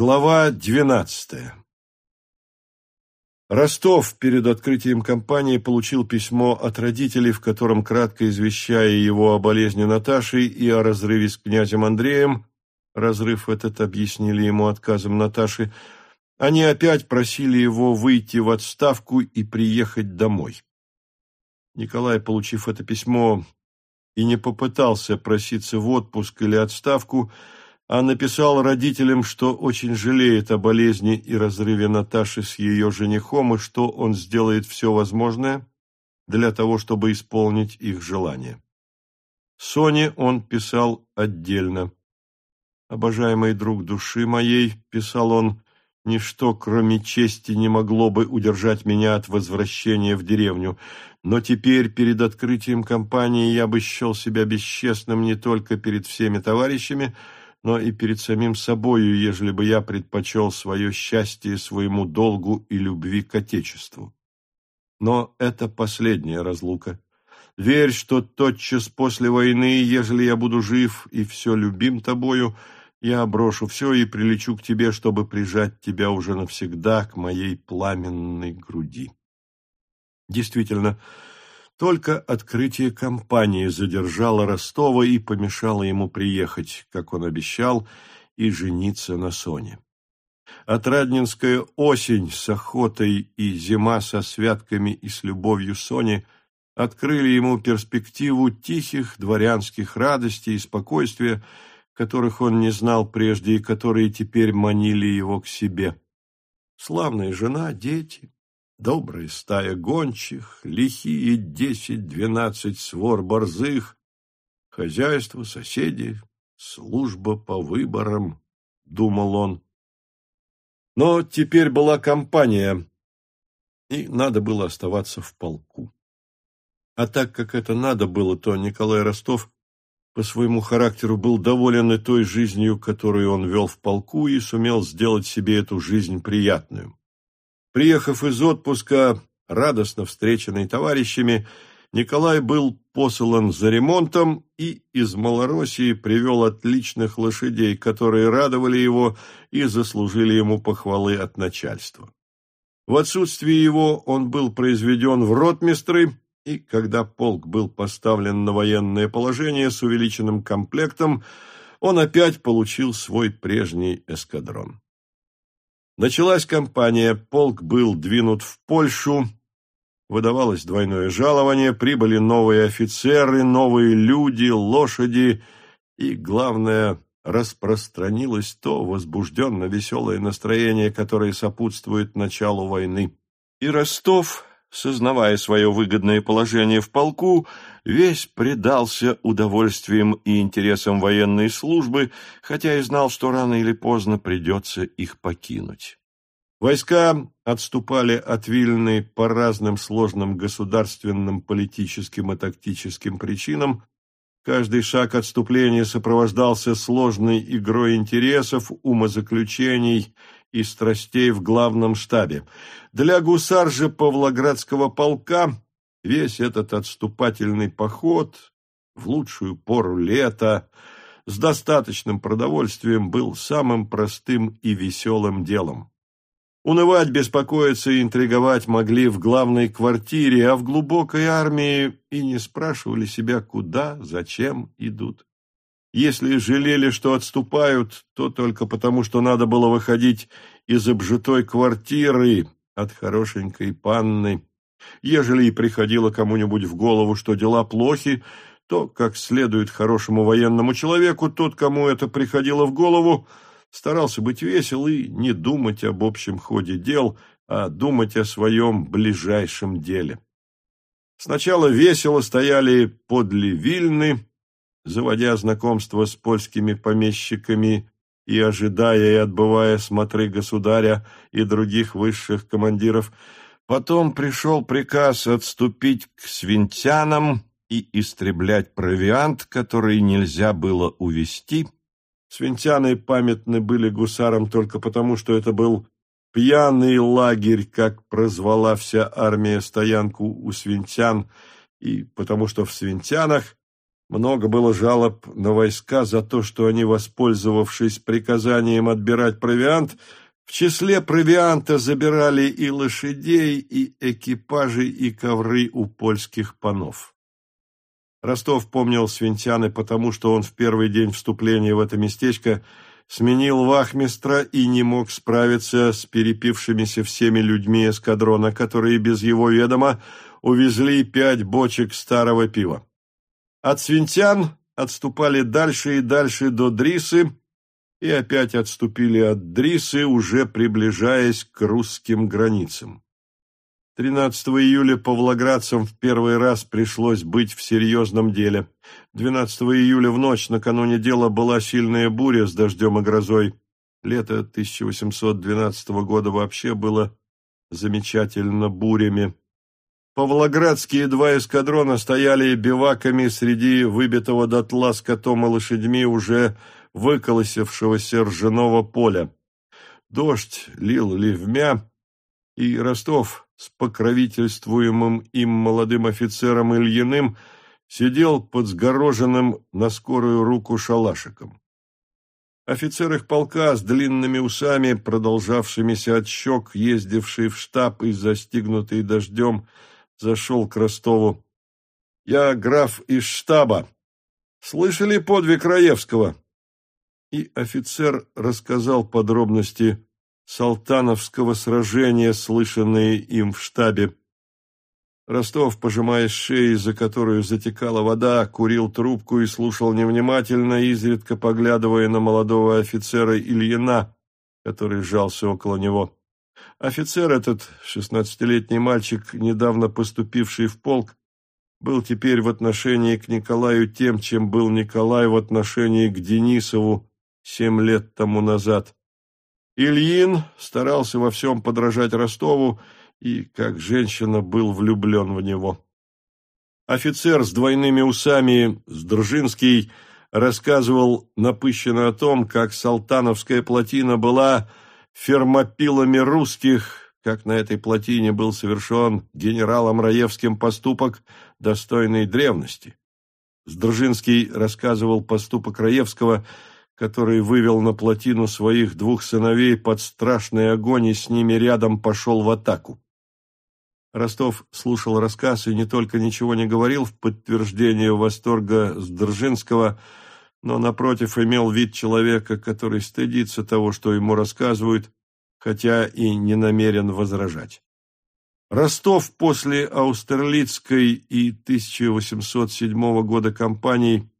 Глава двенадцатая Ростов перед открытием кампании получил письмо от родителей, в котором, кратко извещая его о болезни Наташи и о разрыве с князем Андреем, разрыв этот объяснили ему отказом Наташи, они опять просили его выйти в отставку и приехать домой. Николай, получив это письмо, и не попытался проситься в отпуск или отставку, а написал родителям, что очень жалеет о болезни и разрыве Наташи с ее женихом и что он сделает все возможное для того, чтобы исполнить их желание. Соне он писал отдельно. «Обожаемый друг души моей», — писал он, — «ничто, кроме чести, не могло бы удержать меня от возвращения в деревню, но теперь, перед открытием кампании, я бы счел себя бесчестным не только перед всеми товарищами, — но и перед самим собою, ежели бы я предпочел свое счастье своему долгу и любви к Отечеству. Но это последняя разлука. Верь, что тотчас после войны, ежели я буду жив и все любим тобою, я брошу все и прилечу к тебе, чтобы прижать тебя уже навсегда к моей пламенной груди. Действительно, только открытие компании задержало Ростова и помешало ему приехать, как он обещал, и жениться на Соне. Отрадненская осень с охотой и зима со святками и с любовью Сони открыли ему перспективу тихих дворянских радостей и спокойствия, которых он не знал прежде и которые теперь манили его к себе. Славная жена, дети, добрая стая гончих, лихие десять-двенадцать свор борзых, хозяйство, соседи, служба по выборам, — думал он. Но теперь была компания, и надо было оставаться в полку. А так как это надо было, то Николай Ростов по своему характеру был доволен и той жизнью, которую он вел в полку, и сумел сделать себе эту жизнь приятную. Приехав из отпуска, радостно встреченный товарищами, Николай был послан за ремонтом и из Малороссии привел отличных лошадей, которые радовали его и заслужили ему похвалы от начальства. В отсутствие его он был произведен в ротмистры, и когда полк был поставлен на военное положение с увеличенным комплектом, он опять получил свой прежний эскадрон. Началась кампания, полк был двинут в Польшу, выдавалось двойное жалование, прибыли новые офицеры, новые люди, лошади и, главное, распространилось то возбужденно-веселое настроение, которое сопутствует началу войны. И Ростов, сознавая свое выгодное положение в полку, весь предался удовольствиям и интересам военной службы, хотя и знал, что рано или поздно придется их покинуть. Войска отступали от Вильны по разным сложным государственным, политическим и тактическим причинам. Каждый шаг отступления сопровождался сложной игрой интересов, умозаключений и страстей в главном штабе. Для гусар же Павлоградского полка Весь этот отступательный поход в лучшую пору лета с достаточным продовольствием был самым простым и веселым делом. Унывать, беспокоиться и интриговать могли в главной квартире, а в глубокой армии и не спрашивали себя, куда, зачем идут. Если жалели, что отступают, то только потому, что надо было выходить из обжитой квартиры от хорошенькой панны, Ежели и приходило кому-нибудь в голову, что дела плохи, то, как следует хорошему военному человеку, тот, кому это приходило в голову, старался быть весел и не думать об общем ходе дел, а думать о своем ближайшем деле. Сначала весело стояли подле Вильны, заводя знакомство с польскими помещиками и ожидая и отбывая смотры государя и других высших командиров – Потом пришел приказ отступить к свинтянам и истреблять провиант, который нельзя было увести. Свинтяны памятны были гусарам только потому, что это был пьяный лагерь, как прозвала вся армия стоянку у свинтян, и потому что в свинтянах Много было жалоб на войска за то, что они, воспользовавшись приказанием отбирать провиант, в числе провианта забирали и лошадей, и экипажи, и ковры у польских панов. Ростов помнил Свинтяны потому, что он в первый день вступления в это местечко сменил вахмистра и не мог справиться с перепившимися всеми людьми эскадрона, которые без его ведома увезли пять бочек старого пива. От Свинтян отступали дальше и дальше до Дрисы, и опять отступили от Дрисы, уже приближаясь к русским границам. 13 июля павлоградцам в первый раз пришлось быть в серьезном деле. 12 июля в ночь накануне дела была сильная буря с дождем и грозой. Лето 1812 года вообще было замечательно бурями. Павлоградские два эскадрона стояли биваками среди выбитого дотла скотом и лошадьми уже выколосившегося ржаного поля. Дождь лил ливмя, и Ростов с покровительствуемым им молодым офицером Ильиным сидел под сгороженным на скорую руку шалашиком. Офицер их полка с длинными усами, продолжавшимися от щек, ездивший в штаб и застигнутый дождем, зашел к Ростову. «Я граф из штаба. Слышали подвиг Раевского?» И офицер рассказал подробности Салтановского сражения, слышанные им в штабе. Ростов, пожимая шеи, за которую затекала вода, курил трубку и слушал невнимательно, изредка поглядывая на молодого офицера Ильина, который сжался около него. Офицер этот, шестнадцатилетний мальчик, недавно поступивший в полк, был теперь в отношении к Николаю тем, чем был Николай в отношении к Денисову семь лет тому назад. Ильин старался во всем подражать Ростову и, как женщина, был влюблен в него. Офицер с двойными усами, Сдржинский, рассказывал напыщенно о том, как Салтановская плотина была фермопилами русских, как на этой плотине был совершен генералом Раевским поступок, достойный древности. Сдржинский рассказывал поступок Раевского – который вывел на плотину своих двух сыновей под страшный огонь и с ними рядом пошел в атаку. Ростов слушал рассказ и не только ничего не говорил в подтверждение восторга Сдержинского, но, напротив, имел вид человека, который стыдится того, что ему рассказывают, хотя и не намерен возражать. Ростов после Аустерлицкой и 1807 года кампаний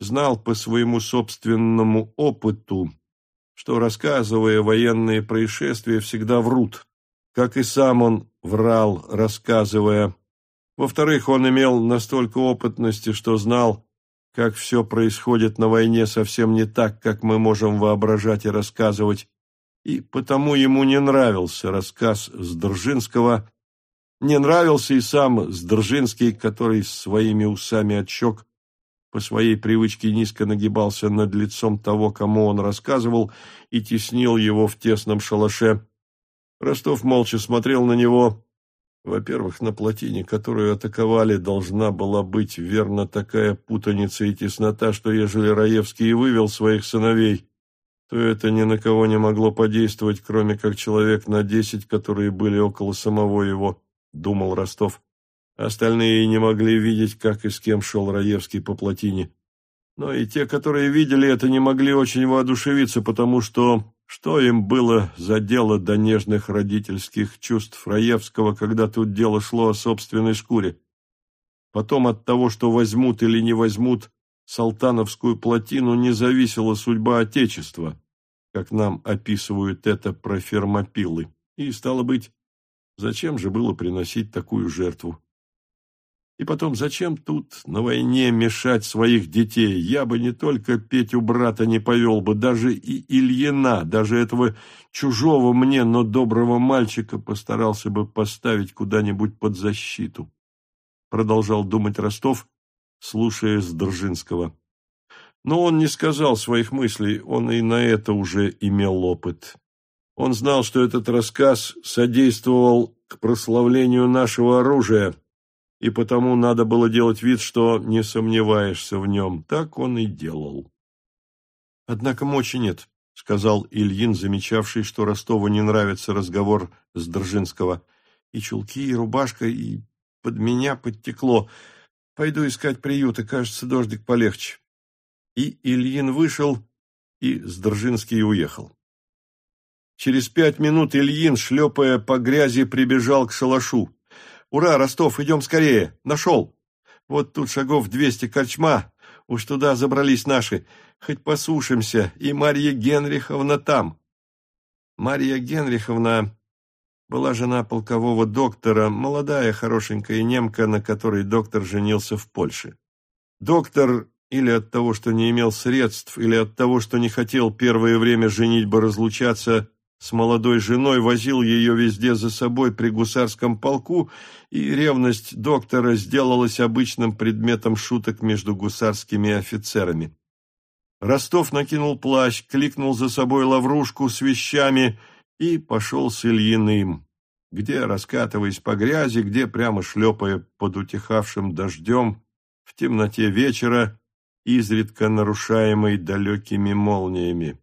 знал по своему собственному опыту, что, рассказывая военные происшествия, всегда врут, как и сам он врал, рассказывая. Во-вторых, он имел настолько опытности, что знал, как все происходит на войне совсем не так, как мы можем воображать и рассказывать, и потому ему не нравился рассказ Сдержинского, не нравился и сам Сдержинский, который своими усами отщек по своей привычке низко нагибался над лицом того, кому он рассказывал, и теснил его в тесном шалаше. Ростов молча смотрел на него. Во-первых, на плотине, которую атаковали, должна была быть верно такая путаница и теснота, что ежели Раевский и вывел своих сыновей, то это ни на кого не могло подействовать, кроме как человек на десять, которые были около самого его, думал Ростов. Остальные не могли видеть, как и с кем шел Раевский по плотине. Но и те, которые видели это, не могли очень воодушевиться, потому что что им было за дело до нежных родительских чувств Раевского, когда тут дело шло о собственной шкуре? Потом от того, что возьмут или не возьмут Салтановскую плотину, не зависела судьба Отечества, как нам описывают это про фермопилы. И, стало быть, зачем же было приносить такую жертву? И потом, зачем тут на войне мешать своих детей? Я бы не только Петю брата не повел бы, даже и Ильина, даже этого чужого мне, но доброго мальчика постарался бы поставить куда-нибудь под защиту. Продолжал думать Ростов, слушая Сдржинского. Но он не сказал своих мыслей, он и на это уже имел опыт. Он знал, что этот рассказ содействовал к прославлению нашего оружия, и потому надо было делать вид, что не сомневаешься в нем. Так он и делал. Однако мочи нет, — сказал Ильин, замечавший, что Ростову не нравится разговор с Држинского. И чулки, и рубашка, и под меня подтекло. Пойду искать приют, и, кажется, дождик полегче. И Ильин вышел, и Сдржинский уехал. Через пять минут Ильин, шлепая по грязи, прибежал к шалашу. «Ура, Ростов, идем скорее! Нашел! Вот тут шагов двести корчма, уж туда забрались наши. Хоть посушимся, и Марья Генриховна там». Марья Генриховна была жена полкового доктора, молодая хорошенькая немка, на которой доктор женился в Польше. Доктор или от того, что не имел средств, или от того, что не хотел первое время женитьбы разлучаться, с молодой женой возил ее везде за собой при гусарском полку, и ревность доктора сделалась обычным предметом шуток между гусарскими офицерами. Ростов накинул плащ, кликнул за собой лаврушку с вещами и пошел с Ильиным, где, раскатываясь по грязи, где, прямо шлепая под утихавшим дождем, в темноте вечера, изредка нарушаемой далекими молниями.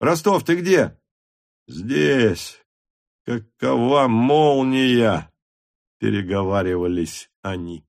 «Ростов, ты где?» Здесь какова молния, переговаривались они.